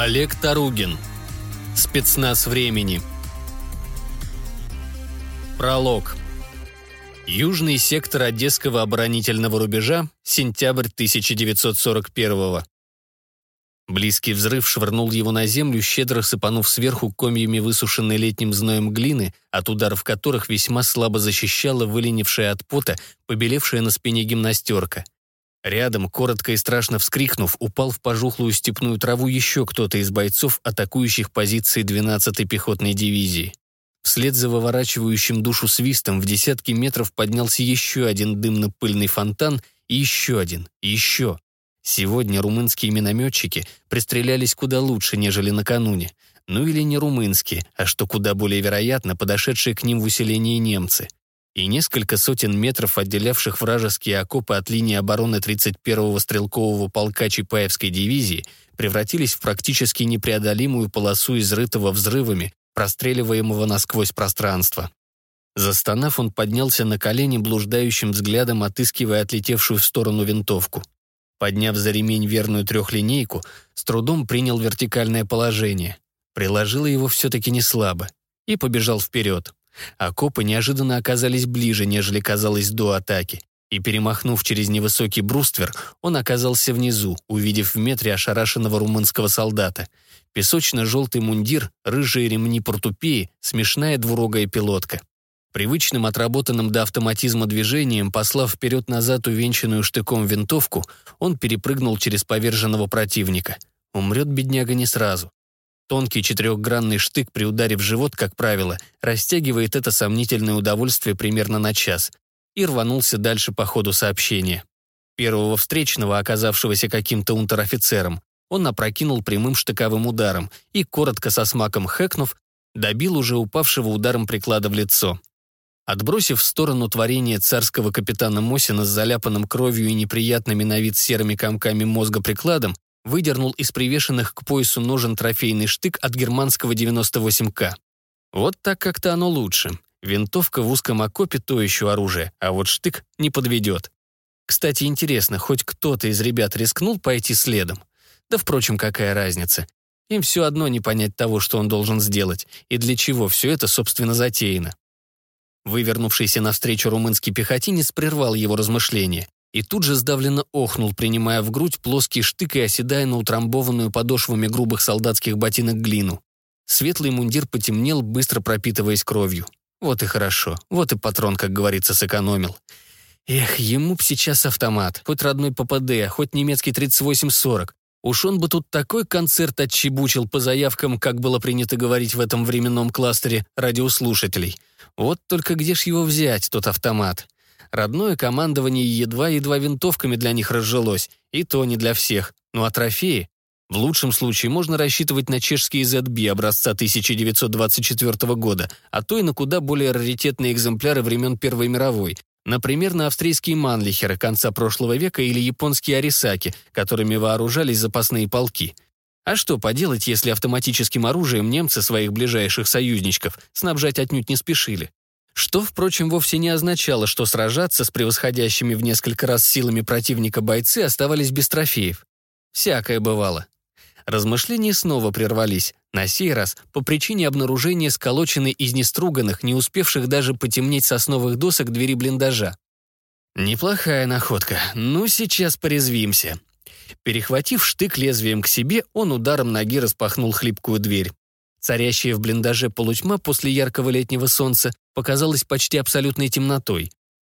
Олег Таругин. Спецназ времени. Пролог. Южный сектор Одесского оборонительного рубежа, сентябрь 1941 Близкий взрыв швырнул его на землю, щедро сыпанув сверху комьями высушенной летним зноем глины, от ударов которых весьма слабо защищала выленившая от пота, побелевшая на спине гимнастерка – Рядом, коротко и страшно вскрикнув, упал в пожухлую степную траву еще кто-то из бойцов, атакующих позиции 12-й пехотной дивизии. Вслед за выворачивающим душу свистом в десятки метров поднялся еще один дымно-пыльный фонтан и еще один, и еще. Сегодня румынские минометчики пристрелялись куда лучше, нежели накануне. Ну или не румынские, а что куда более вероятно, подошедшие к ним в усилении немцы и несколько сотен метров, отделявших вражеские окопы от линии обороны 31-го стрелкового полка Чапаевской дивизии, превратились в практически непреодолимую полосу изрытого взрывами, простреливаемого насквозь пространства. Застонав, он поднялся на колени, блуждающим взглядом отыскивая отлетевшую в сторону винтовку. Подняв за ремень верную трехлинейку, с трудом принял вертикальное положение. Приложило его все-таки не слабо. И побежал вперед. Окопы неожиданно оказались ближе, нежели казалось до атаки, и, перемахнув через невысокий бруствер, он оказался внизу, увидев в метре ошарашенного румынского солдата. Песочно-желтый мундир, рыжие ремни портупеи, смешная двурогая пилотка. Привычным отработанным до автоматизма движением, послав вперед-назад увенчанную штыком винтовку, он перепрыгнул через поверженного противника. Умрет бедняга не сразу. Тонкий четырехгранный штык при ударе в живот, как правило, растягивает это сомнительное удовольствие примерно на час и рванулся дальше по ходу сообщения. Первого встречного, оказавшегося каким-то унтер-офицером, он опрокинул прямым штыковым ударом и, коротко со смаком хэкнув, добил уже упавшего ударом приклада в лицо. Отбросив в сторону творение царского капитана Мосина с заляпанным кровью и неприятными на вид серыми комками мозга прикладом, выдернул из привешенных к поясу ножен трофейный штык от германского 98К. Вот так как-то оно лучше. Винтовка в узком окопе то еще оружие, а вот штык не подведет. Кстати, интересно, хоть кто-то из ребят рискнул пойти следом? Да, впрочем, какая разница? Им все одно не понять того, что он должен сделать, и для чего все это, собственно, затеяно. Вывернувшийся навстречу румынский пехотинец прервал его размышления и тут же сдавленно охнул, принимая в грудь плоский штык и оседая на утрамбованную подошвами грубых солдатских ботинок глину. Светлый мундир потемнел, быстро пропитываясь кровью. Вот и хорошо, вот и патрон, как говорится, сэкономил. Эх, ему б сейчас автомат, хоть родной ППД, хоть немецкий 3840. Уж он бы тут такой концерт отчебучил по заявкам, как было принято говорить в этом временном кластере радиослушателей. Вот только где ж его взять, тот автомат? Родное командование едва-едва винтовками для них разжилось, и то не для всех. Ну а трофеи? В лучшем случае можно рассчитывать на чешские ZB образца 1924 года, а то и на куда более раритетные экземпляры времен Первой мировой, Например, на австрийские манлихеры конца прошлого века или японские арисаки, которыми вооружались запасные полки. А что поделать, если автоматическим оружием немцы своих ближайших союзничков снабжать отнюдь не спешили? Что, впрочем, вовсе не означало, что сражаться с превосходящими в несколько раз силами противника бойцы оставались без трофеев. Всякое бывало. Размышления снова прервались, на сей раз по причине обнаружения сколоченной из неструганных, не успевших даже потемнеть сосновых досок двери блиндажа. Неплохая находка. Ну, сейчас порезвимся. Перехватив штык лезвием к себе, он ударом ноги распахнул хлипкую дверь. Царящая в блиндаже полутьма после яркого летнего солнца показалась почти абсолютной темнотой.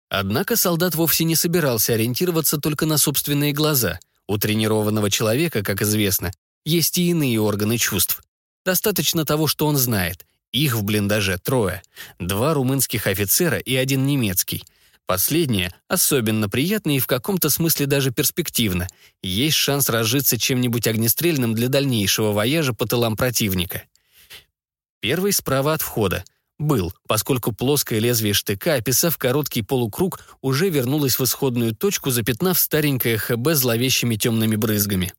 Однако солдат вовсе не собирался ориентироваться только на собственные глаза. У тренированного человека, как известно, есть и иные органы чувств. Достаточно того, что он знает. Их в блиндаже трое. Два румынских офицера и один немецкий. Последнее особенно приятно и в каком-то смысле даже перспективно. Есть шанс разжиться чем-нибудь огнестрельным для дальнейшего вояжа по тылам противника. Первый справа от входа. Был, поскольку плоское лезвие штыка, описав короткий полукруг, уже вернулось в исходную точку, запятнав старенькое ХБ зловещими темными брызгами.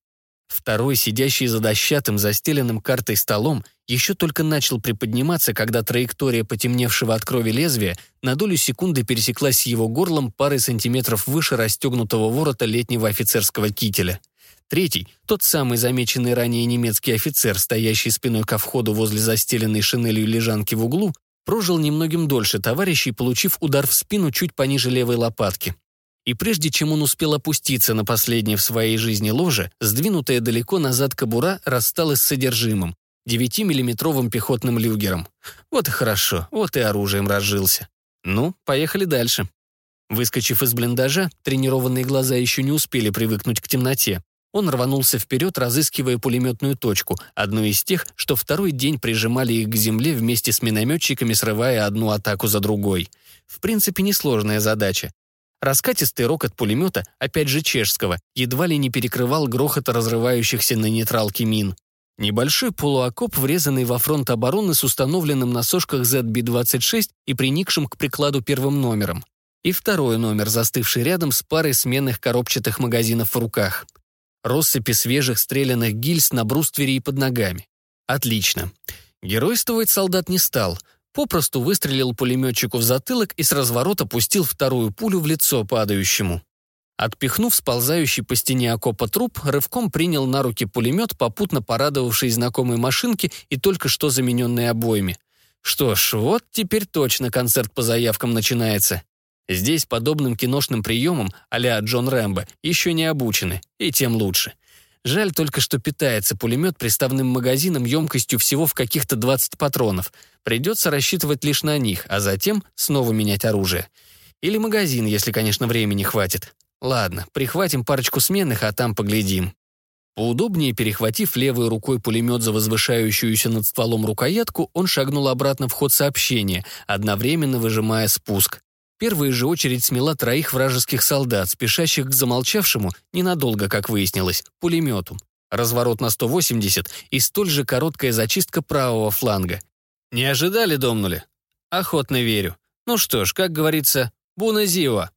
Второй, сидящий за дощатым, застеленным картой столом, еще только начал приподниматься, когда траектория потемневшего от крови лезвия на долю секунды пересеклась с его горлом парой сантиметров выше расстегнутого ворота летнего офицерского кителя. Третий, тот самый замеченный ранее немецкий офицер, стоящий спиной ко входу возле застеленной шинелью лежанки в углу, прожил немногим дольше товарищей, получив удар в спину чуть пониже левой лопатки. И прежде чем он успел опуститься на последнее в своей жизни ложе, сдвинутая далеко назад кобура рассталась с содержимым, 9-миллиметровым пехотным люгером. Вот и хорошо, вот и оружием разжился. Ну, поехали дальше. Выскочив из блиндажа, тренированные глаза еще не успели привыкнуть к темноте. Он рванулся вперед, разыскивая пулеметную точку, одну из тех, что второй день прижимали их к земле вместе с минометчиками, срывая одну атаку за другой. В принципе, несложная задача. Раскатистый рокот пулемета, опять же чешского, едва ли не перекрывал грохот разрывающихся на нейтралке мин. Небольшой полуокоп, врезанный во фронт обороны с установленным на сошках ZB-26 и приникшим к прикладу первым номером. И второй номер, застывший рядом с парой сменных коробчатых магазинов в руках россыпи свежих стрелянных гильз на бруствере и под ногами. Отлично. Геройствовать солдат не стал. Попросту выстрелил пулеметчику в затылок и с разворота пустил вторую пулю в лицо падающему. Отпихнув сползающий по стене окопа труп, рывком принял на руки пулемет, попутно порадовавший знакомой машинке и только что замененной обоями. Что ж, вот теперь точно концерт по заявкам начинается. Здесь подобным киношным приемам а Джон Рэмбо еще не обучены, и тем лучше. Жаль только, что питается пулемет приставным магазином емкостью всего в каких-то 20 патронов. Придется рассчитывать лишь на них, а затем снова менять оружие. Или магазин, если, конечно, времени хватит. Ладно, прихватим парочку сменных, а там поглядим. Поудобнее перехватив левой рукой пулемет за возвышающуюся над стволом рукоятку, он шагнул обратно в ход сообщения, одновременно выжимая спуск. Первая же очередь смела троих вражеских солдат, спешащих к замолчавшему, ненадолго, как выяснилось, пулемету. Разворот на 180 и столь же короткая зачистка правого фланга. Не ожидали, домнули? Охотно верю. Ну что ж, как говорится, буназива.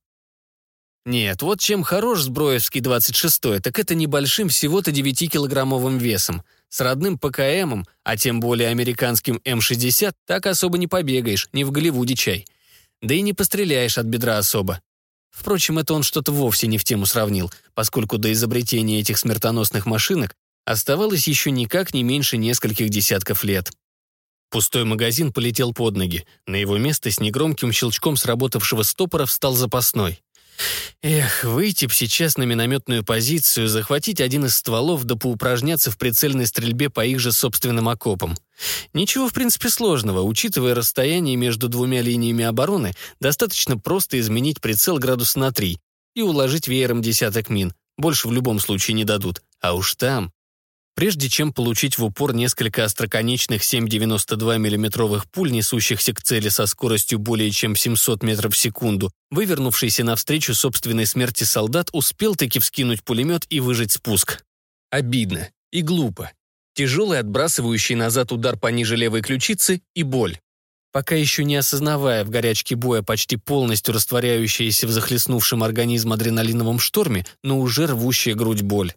Нет, вот чем хорош Сброевский 26-й, так это небольшим всего-то 9-килограммовым весом. С родным ПКМом, а тем более американским М-60, так особо не побегаешь, не в Голливуде чай. Да и не постреляешь от бедра особо. Впрочем, это он что-то вовсе не в тему сравнил, поскольку до изобретения этих смертоносных машинок оставалось еще никак не меньше нескольких десятков лет. Пустой магазин полетел под ноги. На его место с негромким щелчком сработавшего стопора встал запасной. Эх, выйти б сейчас на минометную позицию, захватить один из стволов да поупражняться в прицельной стрельбе по их же собственным окопам. Ничего, в принципе, сложного. Учитывая расстояние между двумя линиями обороны, достаточно просто изменить прицел градуса на 3 и уложить веером десяток мин. Больше в любом случае не дадут. А уж там... Прежде чем получить в упор несколько остроконечных 7,92 миллиметровых пуль, несущихся к цели со скоростью более чем 700 метров в секунду, вывернувшийся навстречу собственной смерти солдат успел таки вскинуть пулемет и выжать спуск. Обидно и глупо. Тяжелый отбрасывающий назад удар пониже левой ключицы и боль. Пока еще не осознавая в горячке боя почти полностью растворяющаяся в захлестнувшем организм адреналиновом шторме, но уже рвущая грудь боль.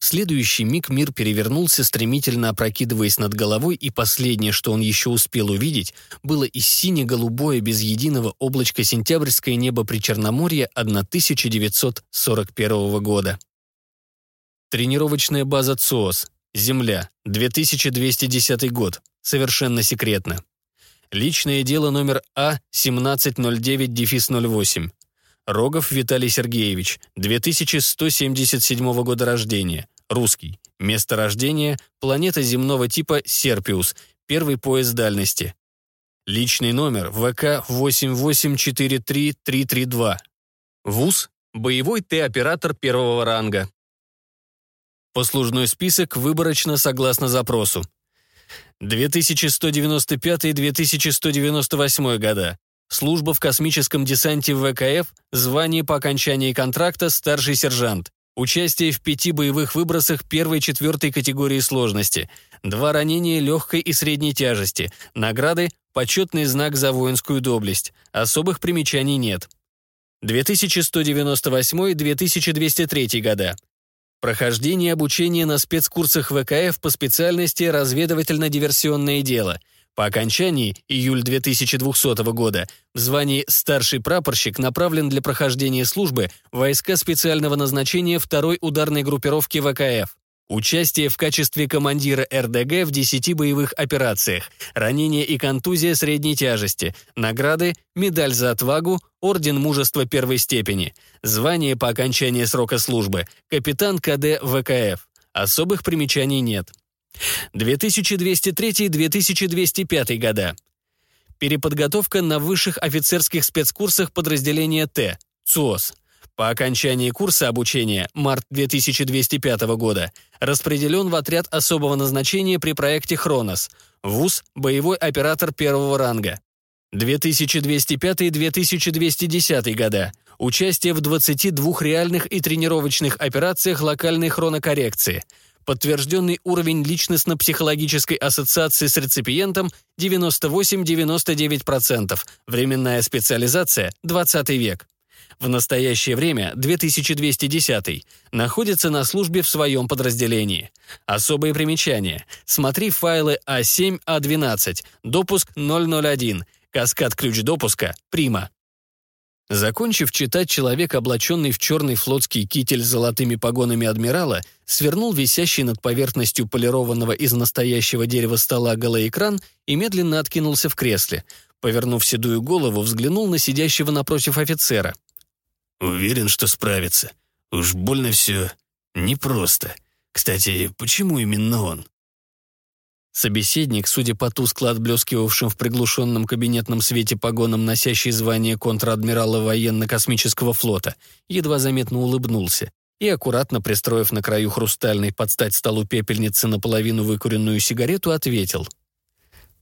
В следующий миг мир перевернулся, стремительно опрокидываясь над головой, и последнее, что он еще успел увидеть, было и сине-голубое без единого облачка сентябрьское небо при Черноморье 1941 года. Тренировочная база ЦОС. Земля. 2210 год. Совершенно секретно. Личное дело номер А-1709-08. Рогов Виталий Сергеевич, 2177 года рождения, русский. Место рождения – планета земного типа Серпиус, первый пояс дальности. Личный номер ВК 8843332. ВУЗ – боевой Т-оператор первого ранга. Послужной список выборочно согласно запросу. 2195-2198 года. Служба в космическом десанте ВКФ, звание по окончании контракта старший сержант. Участие в пяти боевых выбросах первой и четвертой категории сложности. Два ранения легкой и средней тяжести. Награды – почетный знак за воинскую доблесть. Особых примечаний нет. 2198-2203 года. Прохождение обучения на спецкурсах ВКФ по специальности разведывательно-диверсионное дело – По окончании, июль 2200 года, в звании «старший прапорщик» направлен для прохождения службы войска специального назначения второй ударной группировки ВКФ. Участие в качестве командира РДГ в 10 боевых операциях, ранение и контузия средней тяжести, награды, медаль за отвагу, орден мужества первой степени, звание по окончании срока службы, капитан КД ВКФ. Особых примечаний нет. 2203-2205 года. Переподготовка на высших офицерских спецкурсах подразделения Т, ЦОС. По окончании курса обучения, март 2205 года, распределен в отряд особого назначения при проекте «Хронос», ВУЗ «Боевой оператор первого ранга». 2205-2210 года. Участие в 22 реальных и тренировочных операциях локальной хронокоррекции. Подтвержденный уровень личностно-психологической ассоциации с реципиентом 98-99%. Временная специализация 20 век в настоящее время 2210 находится на службе в своем подразделении. Особые примечания. Смотри файлы А7, А12, допуск 001, каскад ключ допуска, прима. Закончив читать, человек, облаченный в черный флотский китель с золотыми погонами адмирала, свернул висящий над поверхностью полированного из настоящего дерева стола голоэкран и медленно откинулся в кресле. Повернув седую голову, взглянул на сидящего напротив офицера. Уверен, что справится. Уж больно все непросто. Кстати, почему именно он? Собеседник, судя по тускло отблескивавшим в приглушенном кабинетном свете погонам, носящий звание контр-адмирала военно-космического флота, едва заметно улыбнулся и, аккуратно пристроив на краю хрустальной под стать столу пепельницы наполовину выкуренную сигарету, ответил.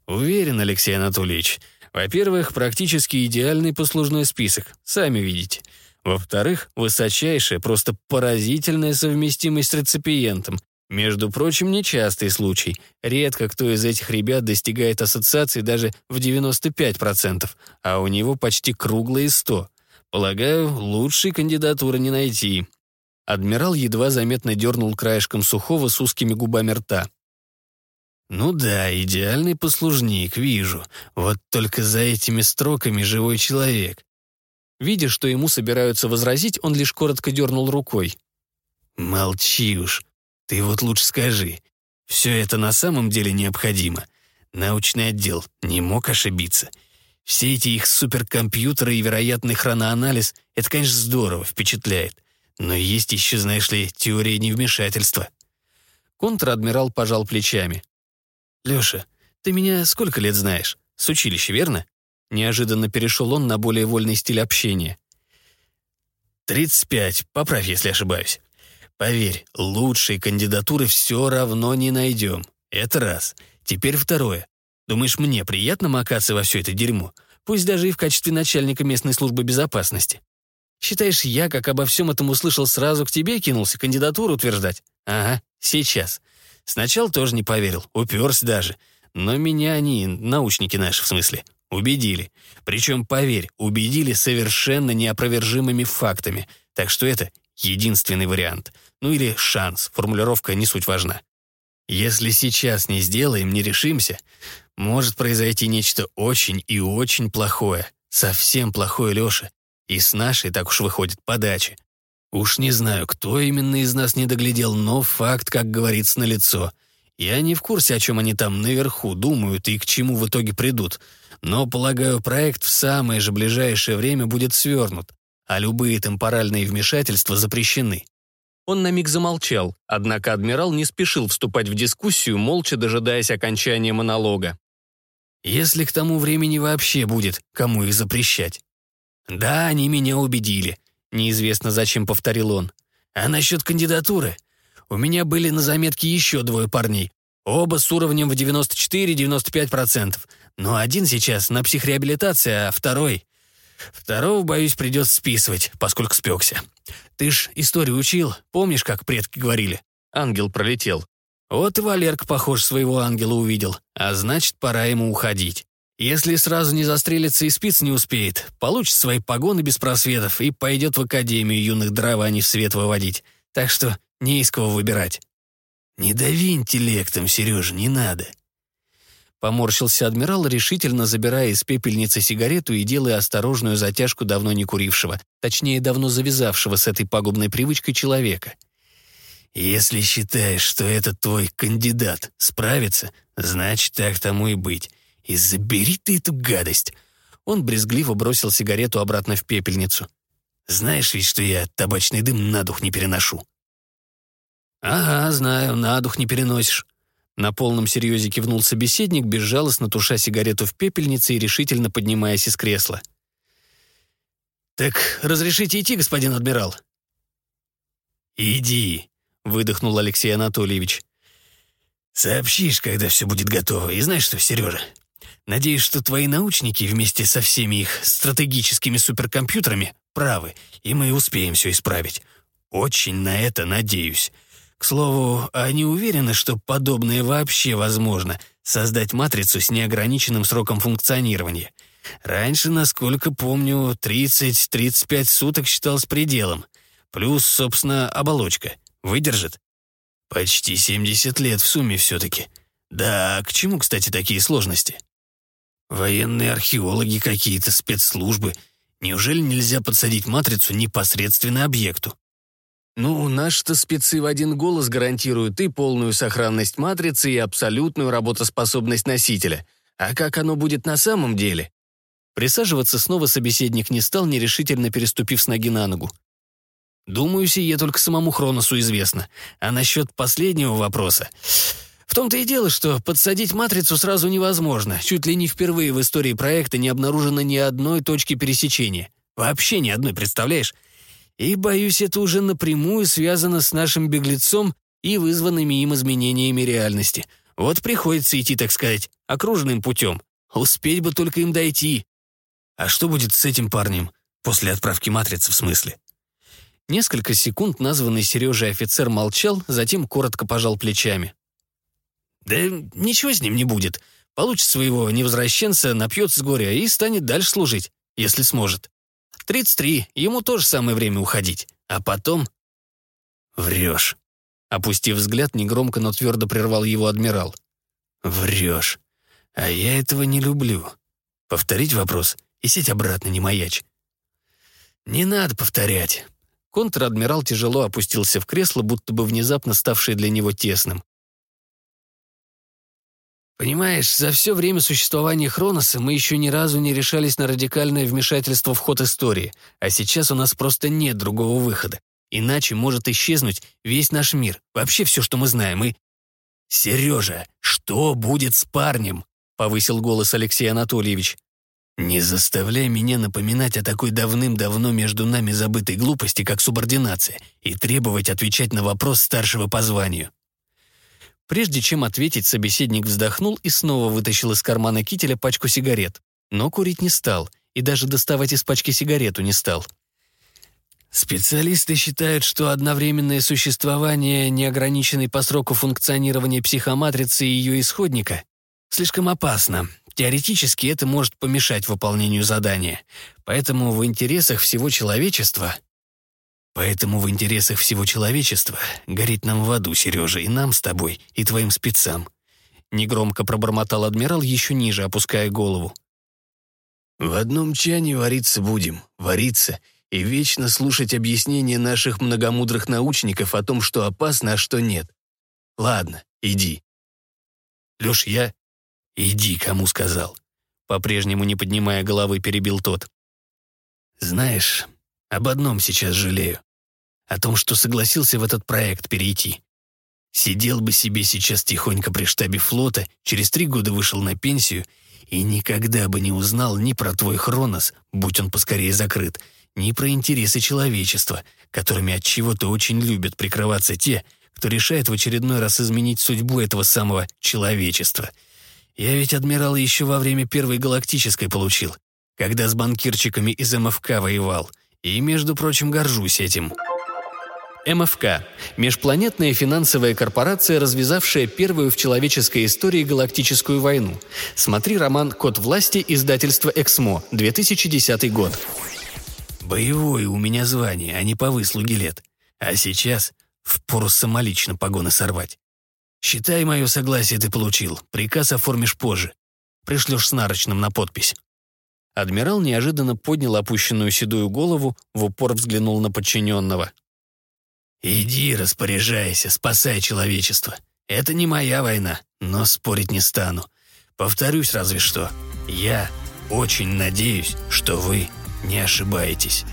«Уверен, Алексей Анатольевич. Во-первых, практически идеальный послужной список, сами видите. Во-вторых, высочайшая, просто поразительная совместимость с реципиентом. Между прочим, нечастый случай. Редко кто из этих ребят достигает ассоциации даже в 95%, а у него почти круглые 100. Полагаю, лучшей кандидатуры не найти. Адмирал едва заметно дернул краешком сухого с узкими губами рта. «Ну да, идеальный послужник, вижу. Вот только за этими строками живой человек. Видя, что ему собираются возразить, он лишь коротко дернул рукой. «Молчи уж. Ты вот лучше скажи. Все это на самом деле необходимо. Научный отдел не мог ошибиться. Все эти их суперкомпьютеры и вероятный хроноанализ — это, конечно, здорово, впечатляет. Но есть еще, знаешь ли, теория невмешательства». Контр-адмирал пожал плечами. «Леша, ты меня сколько лет знаешь? С училища, верно?» Неожиданно перешел он на более вольный стиль общения. «Тридцать пять, поправь, если ошибаюсь. Поверь, лучшей кандидатуры все равно не найдем. Это раз. Теперь второе. Думаешь, мне приятно макаться во все это дерьмо? Пусть даже и в качестве начальника местной службы безопасности. Считаешь, я, как обо всем этом услышал, сразу к тебе кинулся кандидатуру утверждать? Ага, сейчас. Сначала тоже не поверил, уперся даже. Но меня они, научники наши в смысле, Убедили. Причем, поверь, убедили совершенно неопровержимыми фактами. Так что это единственный вариант. Ну или шанс, формулировка не суть важна. Если сейчас не сделаем, не решимся, может произойти нечто очень и очень плохое. Совсем плохое, Леша. И с нашей, так уж выходит, подачи. Уж не знаю, кто именно из нас не доглядел, но факт, как говорится, налицо. Я не в курсе, о чем они там наверху думают и к чему в итоге придут но, полагаю, проект в самое же ближайшее время будет свернут, а любые темпоральные вмешательства запрещены. Он на миг замолчал, однако адмирал не спешил вступать в дискуссию, молча дожидаясь окончания монолога. «Если к тому времени вообще будет, кому их запрещать?» «Да, они меня убедили», — неизвестно зачем повторил он. «А насчет кандидатуры? У меня были на заметке еще двое парней, оба с уровнем в 94-95%. Но один сейчас на психреабилитации, а второй... Второго, боюсь, придется списывать, поскольку спекся. Ты ж историю учил, помнишь, как предки говорили? Ангел пролетел. Вот и Валерка, похож, своего ангела увидел, а значит, пора ему уходить. Если сразу не застрелится и спиц не успеет, получит свои погоны без просветов и пойдет в Академию юных дрований в свет выводить. Так что не из кого выбирать. Не дави интеллектом, Сережа, не надо. Поморщился адмирал, решительно забирая из пепельницы сигарету и делая осторожную затяжку давно не курившего, точнее, давно завязавшего с этой пагубной привычкой человека. «Если считаешь, что этот твой кандидат справится, значит, так тому и быть. И забери ты эту гадость!» Он брезгливо бросил сигарету обратно в пепельницу. «Знаешь ведь, что я табачный дым на дух не переношу». «Ага, знаю, на дух не переносишь». На полном серьезе кивнул собеседник, безжалостно туша сигарету в пепельнице и решительно поднимаясь из кресла. «Так разрешите идти, господин адмирал?» «Иди», — выдохнул Алексей Анатольевич. «Сообщишь, когда все будет готово. И знаешь что, Сережа, надеюсь, что твои научники вместе со всеми их стратегическими суперкомпьютерами правы, и мы успеем все исправить. Очень на это надеюсь. К слову, они уверены, что подобное вообще возможно — создать матрицу с неограниченным сроком функционирования. Раньше, насколько помню, 30-35 суток считалось пределом. Плюс, собственно, оболочка. Выдержит? Почти 70 лет в сумме все-таки. Да, к чему, кстати, такие сложности? Военные археологи какие-то, спецслужбы. Неужели нельзя подсадить матрицу непосредственно объекту? Ну, наши-то спецы в один голос гарантируют и полную сохранность матрицы, и абсолютную работоспособность носителя. А как оно будет на самом деле? Присаживаться снова собеседник не стал, нерешительно переступив с ноги на ногу. Думаю, сие только самому Хроносу известно. А насчет последнего вопроса... В том-то и дело, что подсадить матрицу сразу невозможно. Чуть ли не впервые в истории проекта не обнаружено ни одной точки пересечения. Вообще ни одной, представляешь? И, боюсь, это уже напрямую связано с нашим беглецом и вызванными им изменениями реальности. Вот приходится идти, так сказать, окруженным путем. Успеть бы только им дойти. А что будет с этим парнем? После отправки матрицы, в смысле? Несколько секунд названный Сережей офицер молчал, затем коротко пожал плечами. «Да ничего с ним не будет. Получит своего невозвращенца, напьется с горя и станет дальше служить, если сможет. 33, ему тоже самое время уходить. А потом... Врешь. Опустив взгляд, негромко, но твердо прервал его адмирал. Врешь. А я этого не люблю. Повторить вопрос и сеть обратно не маячь. Не надо повторять. Контр-адмирал тяжело опустился в кресло, будто бы внезапно ставшее для него тесным. Понимаешь, за все время существования Хроноса мы еще ни разу не решались на радикальное вмешательство в ход истории, а сейчас у нас просто нет другого выхода. Иначе может исчезнуть весь наш мир, вообще все, что мы знаем, и... «Сережа, что будет с парнем?» — повысил голос Алексей Анатольевич. «Не заставляй меня напоминать о такой давным-давно между нами забытой глупости, как субординация, и требовать отвечать на вопрос старшего по званию. Прежде чем ответить, собеседник вздохнул и снова вытащил из кармана кителя пачку сигарет. Но курить не стал, и даже доставать из пачки сигарету не стал. Специалисты считают, что одновременное существование неограниченной по сроку функционирования психоматрицы и ее исходника слишком опасно. Теоретически это может помешать выполнению задания. Поэтому в интересах всего человечества Поэтому в интересах всего человечества горит нам в аду, Сережа, и нам с тобой, и твоим спецам». Негромко пробормотал адмирал, еще ниже опуская голову. «В одном чане вариться будем, вариться, и вечно слушать объяснения наших многомудрых научников о том, что опасно, а что нет. Ладно, иди». «Леш, я...» «Иди, кому сказал». По-прежнему не поднимая головы, перебил тот. «Знаешь, об одном сейчас жалею о том, что согласился в этот проект перейти. Сидел бы себе сейчас тихонько при штабе флота, через три года вышел на пенсию и никогда бы не узнал ни про твой Хронос, будь он поскорее закрыт, ни про интересы человечества, которыми от чего-то очень любят прикрываться те, кто решает в очередной раз изменить судьбу этого самого человечества. Я ведь адмирал еще во время Первой Галактической получил, когда с банкирчиками из МФК воевал, и, между прочим, горжусь этим». МФК – межпланетная финансовая корпорация, развязавшая первую в человеческой истории галактическую войну. Смотри роман «Код власти» издательства «Эксмо», 2010 год. Боевое у меня звание, а не по выслуге лет. А сейчас впору самолично погоны сорвать. Считай, мое согласие ты получил. Приказ оформишь позже. Пришлешь с нарочным на подпись». Адмирал неожиданно поднял опущенную седую голову, в упор взглянул на подчиненного. «Иди, распоряжайся, спасай человечество. Это не моя война, но спорить не стану. Повторюсь разве что. Я очень надеюсь, что вы не ошибаетесь».